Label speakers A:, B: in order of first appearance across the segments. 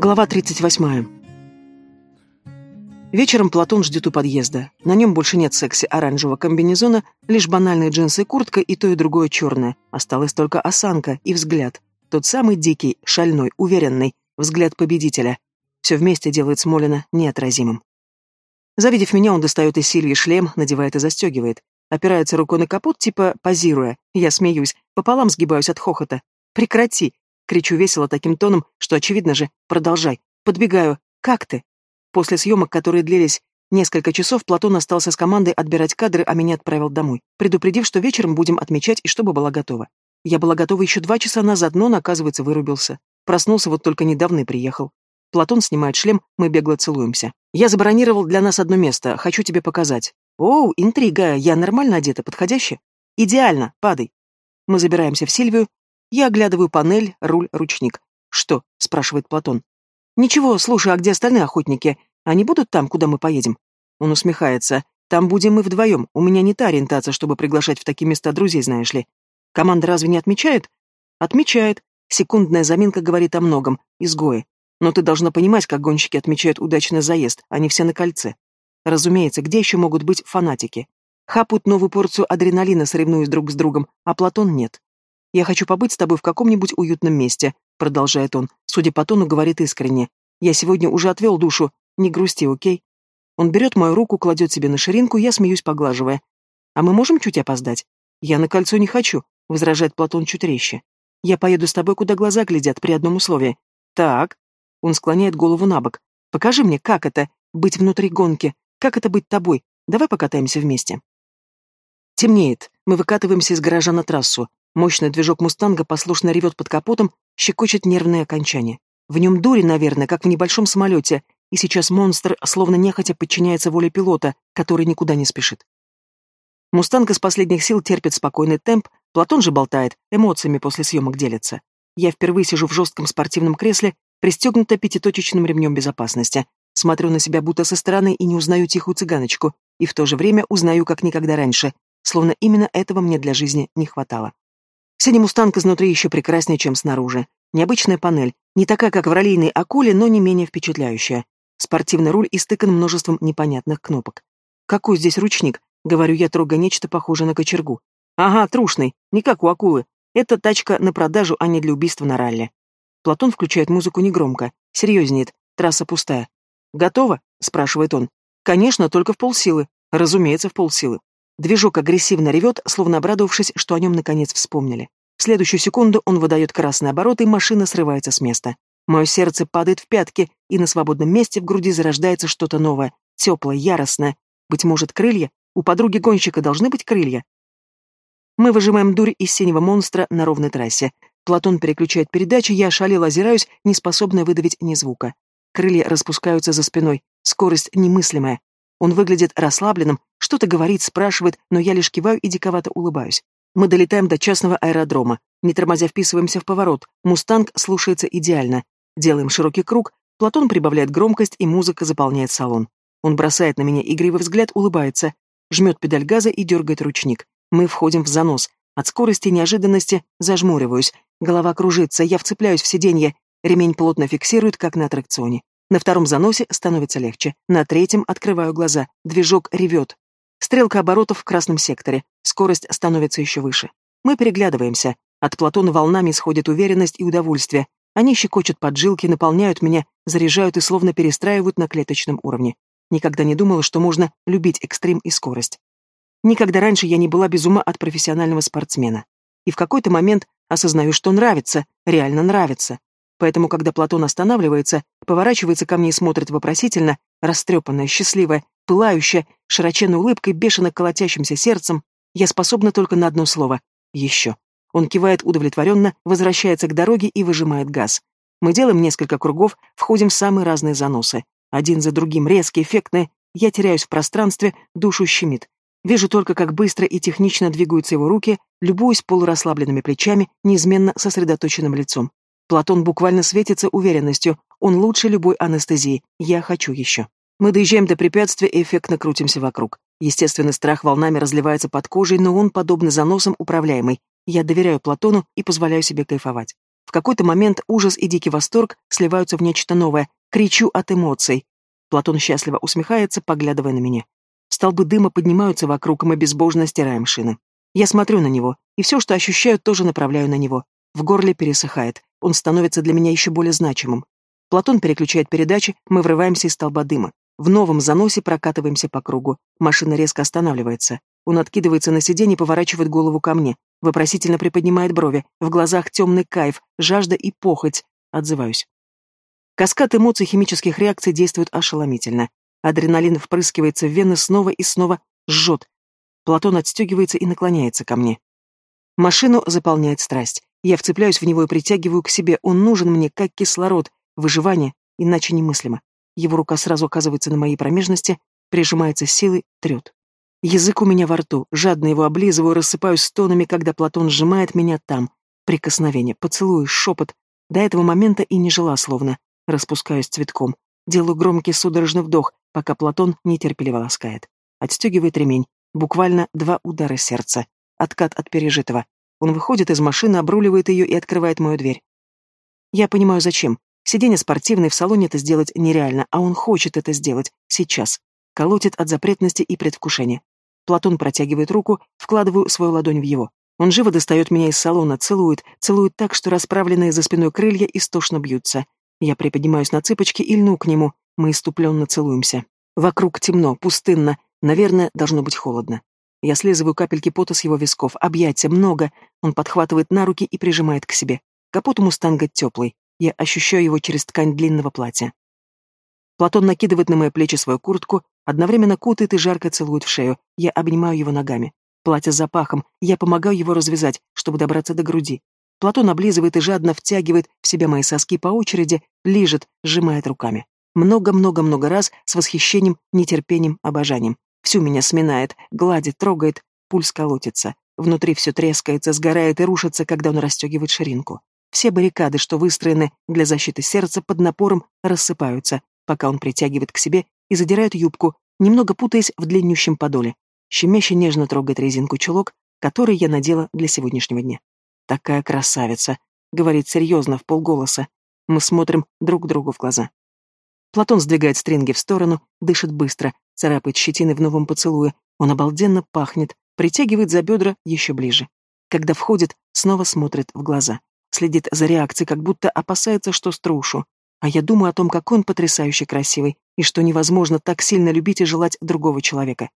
A: Глава 38. Вечером Платон ждет у подъезда. На нем больше нет секси-оранжевого комбинезона, лишь банальные джинсы и куртка, и то, и другое черное. Осталась только осанка и взгляд. Тот самый дикий, шальной, уверенный, взгляд победителя. Все вместе делает Смолина неотразимым. Завидев меня, он достает из Сильи шлем, надевает и застегивает. Опирается рукой на капот, типа позируя. Я смеюсь, пополам сгибаюсь от хохота. «Прекрати!» Кричу весело таким тоном, что очевидно же. Продолжай. Подбегаю. Как ты? После съемок, которые длились несколько часов, Платон остался с командой отбирать кадры, а меня отправил домой, предупредив, что вечером будем отмечать и чтобы была готова. Я была готова еще два часа назад, но он, оказывается, вырубился. Проснулся вот только недавно и приехал. Платон снимает шлем, мы бегло целуемся. Я забронировал для нас одно место, хочу тебе показать. Оу, интрига, я нормально одета, подходяще? Идеально, падай. Мы забираемся в Сильвию, я оглядываю панель, руль, ручник. «Что?» — спрашивает Платон. «Ничего, слушай, а где остальные охотники? Они будут там, куда мы поедем?» Он усмехается. «Там будем мы вдвоем. У меня не та ориентация, чтобы приглашать в такие места друзей, знаешь ли. Команда разве не отмечает?» «Отмечает. Секундная заминка говорит о многом. Изгои. Но ты должна понимать, как гонщики отмечают удачный заезд, они все на кольце. Разумеется, где еще могут быть фанатики? Хапут новую порцию адреналина, соревнуясь друг с другом, а Платон нет. «Я хочу побыть с тобой в каком-нибудь уютном месте», — продолжает он. Судя по тону, говорит искренне. «Я сегодня уже отвел душу. Не грусти, окей?» Он берет мою руку, кладет себе на ширинку, я смеюсь, поглаживая. «А мы можем чуть опоздать?» «Я на кольцо не хочу», — возражает Платон чуть резче. «Я поеду с тобой, куда глаза глядят, при одном условии». «Так». Он склоняет голову на бок. «Покажи мне, как это — быть внутри гонки, как это быть тобой. Давай покатаемся вместе». Темнеет. Мы выкатываемся из гаража на трассу. Мощный движок «Мустанга» послушно ревет под капотом, щекочет нервные окончания. В нем дури, наверное, как в небольшом самолете, и сейчас монстр словно нехотя подчиняется воле пилота, который никуда не спешит. «Мустанг» из последних сил терпит спокойный темп, Платон же болтает, эмоциями после съемок делится. Я впервые сижу в жестком спортивном кресле, пристегнута пятиточечным ремнем безопасности. Смотрю на себя будто со стороны и не узнаю тихую цыганочку, и в то же время узнаю как никогда раньше, словно именно этого мне для жизни не хватало. Синий мустанг изнутри еще прекраснее, чем снаружи. Необычная панель, не такая, как в раллийной акуле, но не менее впечатляющая. Спортивный руль истыкан множеством непонятных кнопок. «Какой здесь ручник?» — говорю я, трогая нечто похожее на кочергу. «Ага, трушный, не как у акулы. Это тачка на продажу, а не для убийства на ралли». Платон включает музыку негромко. Серьезнеет. Трасса пустая. «Готово?» — спрашивает он. «Конечно, только в полсилы. Разумеется, в полсилы». Движок агрессивно ревет, словно обрадовавшись, что о нем наконец вспомнили. В следующую секунду он выдает красный оборот, и машина срывается с места. Мое сердце падает в пятки, и на свободном месте в груди зарождается что-то новое, теплое, яростное. Быть может, крылья? У подруги гонщика должны быть крылья? Мы выжимаем дурь из синего монстра на ровной трассе. Платон переключает передачи, я ошалел озираюсь, не способная выдавить ни звука. Крылья распускаются за спиной, скорость немыслимая. Он выглядит расслабленным, что-то говорит, спрашивает, но я лишь киваю и диковато улыбаюсь. Мы долетаем до частного аэродрома. Не тормозя вписываемся в поворот. Мустанг слушается идеально. Делаем широкий круг, Платон прибавляет громкость, и музыка заполняет салон. Он бросает на меня игривый взгляд, улыбается, жмет педаль газа и дергает ручник. Мы входим в занос. От скорости и неожиданности зажмуриваюсь. Голова кружится, я вцепляюсь в сиденье. Ремень плотно фиксирует, как на аттракционе. На втором заносе становится легче. На третьем открываю глаза. Движок ревет. Стрелка оборотов в красном секторе. Скорость становится еще выше. Мы переглядываемся. От Платона волнами исходит уверенность и удовольствие. Они щекочут поджилки, наполняют меня, заряжают и словно перестраивают на клеточном уровне. Никогда не думала, что можно любить экстрим и скорость. Никогда раньше я не была без ума от профессионального спортсмена. И в какой-то момент осознаю, что нравится, реально нравится. Поэтому, когда Платон останавливается, поворачивается ко мне и смотрит вопросительно, растрепанная, счастливая, пылающая, широченной улыбкой, бешено колотящимся сердцем, я способна только на одно слово — «еще». Он кивает удовлетворенно, возвращается к дороге и выжимает газ. Мы делаем несколько кругов, входим в самые разные заносы. Один за другим резкие, эффектные. Я теряюсь в пространстве, душу щемит. Вижу только, как быстро и технично двигаются его руки, любуюсь полурасслабленными плечами, неизменно сосредоточенным лицом. Платон буквально светится уверенностью. Он лучше любой анестезии. Я хочу еще. Мы доезжаем до препятствия и эффектно крутимся вокруг. Естественный страх волнами разливается под кожей, но он, подобно заносам, управляемый. Я доверяю Платону и позволяю себе кайфовать. В какой-то момент ужас и дикий восторг сливаются в нечто новое. Кричу от эмоций. Платон счастливо усмехается, поглядывая на меня. Столбы дыма поднимаются вокруг, и мы безбожно стираем шины. Я смотрю на него, и все, что ощущаю, тоже направляю на него. В горле пересыхает. Он становится для меня еще более значимым. Платон переключает передачи, мы врываемся из столба дыма. В новом заносе прокатываемся по кругу. Машина резко останавливается. Он откидывается на сиденье и поворачивает голову ко мне. Вопросительно приподнимает брови. В глазах темный кайф, жажда и похоть. Отзываюсь. Каскад эмоций химических реакций действует ошеломительно. Адреналин впрыскивается в вены снова и снова, жжет. Платон отстегивается и наклоняется ко мне. Машину заполняет страсть. Я вцепляюсь в него и притягиваю к себе. Он нужен мне, как кислород, выживание, иначе немыслимо. Его рука сразу оказывается на моей промежности, прижимается силой, трет. Язык у меня во рту, жадно его облизываю, рассыпаюсь стонами, когда Платон сжимает меня там. Прикосновение, поцелуй, шепот. До этого момента и не жила словно. Распускаюсь цветком. Делаю громкий судорожный вдох, пока Платон нетерпеливо ласкает. Отстегивает ремень. Буквально два удара сердца. Откат от пережитого. Он выходит из машины, обруливает ее и открывает мою дверь. Я понимаю, зачем. Сиденье спортивное в салоне это сделать нереально, а он хочет это сделать. Сейчас. Колотит от запретности и предвкушения. Платон протягивает руку, вкладываю свою ладонь в его. Он живо достает меня из салона, целует, целует так, что расправленные за спиной крылья истошно бьются. Я приподнимаюсь на цыпочки и льну к нему. Мы иступленно целуемся. Вокруг темно, пустынно. Наверное, должно быть холодно. Я слизываю капельки пота с его висков. Объятия много. Он подхватывает на руки и прижимает к себе. Капот у мустанга теплый. Я ощущаю его через ткань длинного платья. Платон накидывает на мои плечи свою куртку, одновременно кутает и жарко целует в шею. Я обнимаю его ногами. Платье с запахом. Я помогаю его развязать, чтобы добраться до груди. Платон облизывает и жадно втягивает в себя мои соски по очереди, лижет, сжимает руками. Много-много-много раз с восхищением, нетерпением, обожанием. Всю меня сминает, гладит, трогает, пульс колотится. Внутри все трескается, сгорает и рушится, когда он расстегивает ширинку. Все баррикады, что выстроены для защиты сердца, под напором рассыпаются, пока он притягивает к себе и задирает юбку, немного путаясь в длиннющем подоле. Щемяще нежно трогает резинку чулок, который я надела для сегодняшнего дня. «Такая красавица», — говорит серьезно, в полголоса. Мы смотрим друг другу в глаза. Платон сдвигает стринги в сторону, дышит быстро, царапает щетины в новом поцелуе. Он обалденно пахнет, притягивает за бедра еще ближе. Когда входит, снова смотрит в глаза следит за реакцией, как будто опасается, что струшу. А я думаю о том, какой он потрясающе красивый, и что невозможно так сильно любить и желать другого человека.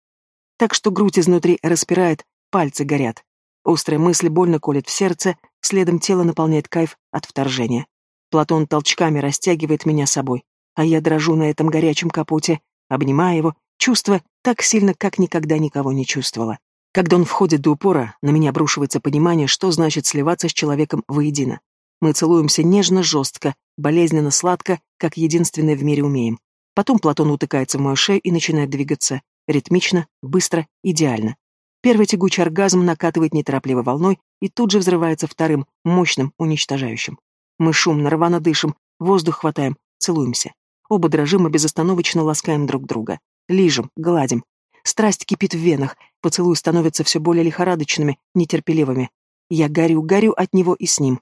A: Так что грудь изнутри распирает, пальцы горят. Острая мысль больно колет в сердце, следом тело наполняет кайф от вторжения. Платон толчками растягивает меня собой, а я дрожу на этом горячем капоте, обнимая его, чувство так сильно, как никогда никого не чувствовала. Когда он входит до упора, на меня обрушивается понимание, что значит сливаться с человеком воедино. Мы целуемся нежно, жестко, болезненно, сладко, как единственное в мире умеем. Потом Платон утыкается в мою шею и начинает двигаться. Ритмично, быстро, идеально. Первый тягучий оргазм накатывает неторопливой волной и тут же взрывается вторым, мощным, уничтожающим. Мы шумно, рвано дышим, воздух хватаем, целуемся. Оба дрожим и безостановочно ласкаем друг друга. Лижем, гладим, Страсть кипит в венах, поцелуи становятся все более лихорадочными, нетерпеливыми. Я горю, горю от него и с ним.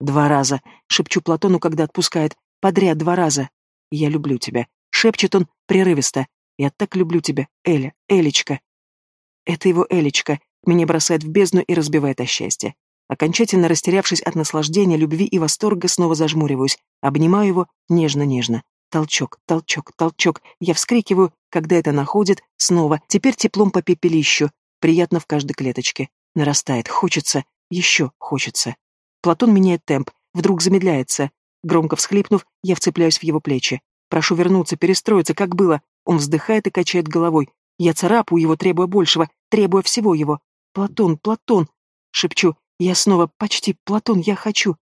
A: Два раза, шепчу Платону, когда отпускает, подряд два раза. Я люблю тебя, шепчет он прерывисто. Я так люблю тебя, Эля, Элечка. Это его Элечка меня бросает в бездну и разбивает о счастье. Окончательно растерявшись от наслаждения, любви и восторга, снова зажмуриваюсь, обнимаю его нежно-нежно. Толчок, толчок, толчок. Я вскрикиваю, когда это находит, снова, теперь теплом по пепелищу. Приятно в каждой клеточке. Нарастает, хочется, еще хочется. Платон меняет темп, вдруг замедляется. Громко всхлипнув, я вцепляюсь в его плечи. Прошу вернуться, перестроиться, как было. Он вздыхает и качает головой. Я царапаю его, требуя большего, требуя всего его. «Платон, Платон!» — шепчу. «Я снова почти, Платон, я хочу!»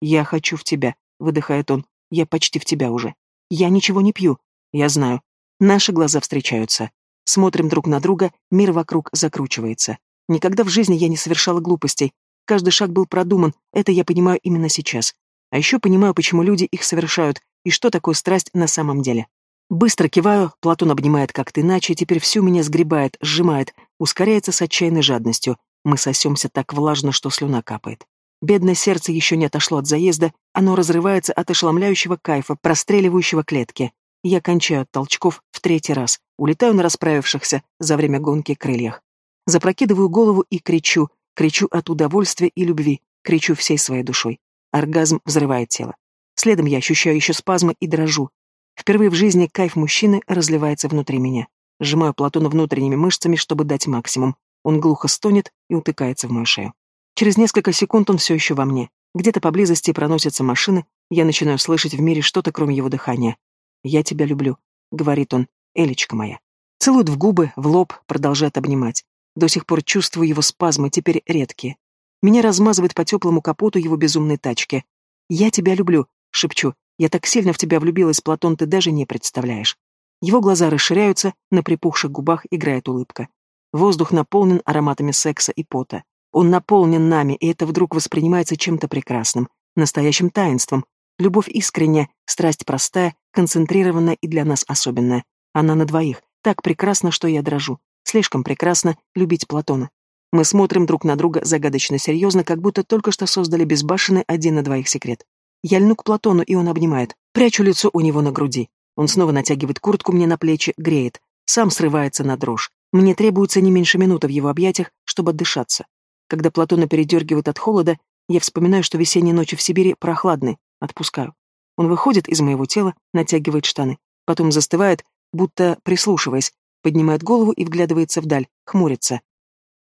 A: «Я хочу в тебя», — выдыхает он. «Я почти в тебя уже». Я ничего не пью. Я знаю. Наши глаза встречаются. Смотрим друг на друга, мир вокруг закручивается. Никогда в жизни я не совершала глупостей. Каждый шаг был продуман, это я понимаю именно сейчас. А еще понимаю, почему люди их совершают, и что такое страсть на самом деле. Быстро киваю, Платон обнимает как-то иначе, теперь всю меня сгребает, сжимает, ускоряется с отчаянной жадностью. Мы сосемся так влажно, что слюна капает. Бедное сердце еще не отошло от заезда, оно разрывается от ошеломляющего кайфа, простреливающего клетки. Я кончаю от толчков в третий раз, улетаю на расправившихся за время гонки крыльях. Запрокидываю голову и кричу, кричу от удовольствия и любви, кричу всей своей душой. Оргазм взрывает тело. Следом я ощущаю еще спазмы и дрожу. Впервые в жизни кайф мужчины разливается внутри меня. Сжимаю Платона внутренними мышцами, чтобы дать максимум. Он глухо стонет и утыкается в мою шею. Через несколько секунд он все еще во мне. Где-то поблизости проносятся машины, я начинаю слышать в мире что-то, кроме его дыхания. «Я тебя люблю», — говорит он, — «Элечка моя». Целует в губы, в лоб, продолжает обнимать. До сих пор чувствую его спазмы, теперь редкие. Меня размазывает по теплому капоту его безумной тачки. «Я тебя люблю», — шепчу. «Я так сильно в тебя влюбилась, Платон, ты даже не представляешь». Его глаза расширяются, на припухших губах играет улыбка. Воздух наполнен ароматами секса и пота. Он наполнен нами, и это вдруг воспринимается чем-то прекрасным, настоящим таинством. Любовь искренняя, страсть простая, концентрированная и для нас особенная. Она на двоих. Так прекрасно, что я дрожу. Слишком прекрасно любить Платона. Мы смотрим друг на друга загадочно серьезно, как будто только что создали безбашенный один на двоих секрет. Я льну к Платону, и он обнимает. Прячу лицо у него на груди. Он снова натягивает куртку мне на плечи, греет. Сам срывается на дрожь. Мне требуется не меньше минуты в его объятиях, чтобы отдышаться. Когда Платона передергивает от холода, я вспоминаю, что весенние ночи в Сибири прохладны, отпускаю. Он выходит из моего тела, натягивает штаны, потом застывает, будто прислушиваясь, поднимает голову и вглядывается вдаль, хмурится.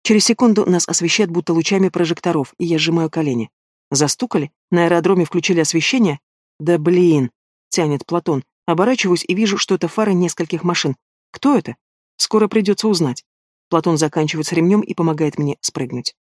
A: Через секунду нас освещает будто лучами прожекторов, и я сжимаю колени. Застукали? На аэродроме включили освещение? Да блин! Тянет Платон. Оборачиваюсь и вижу, что это фары нескольких машин. Кто это? Скоро придется узнать. Платон заканчивает с ремнем и помогает мне спрыгнуть.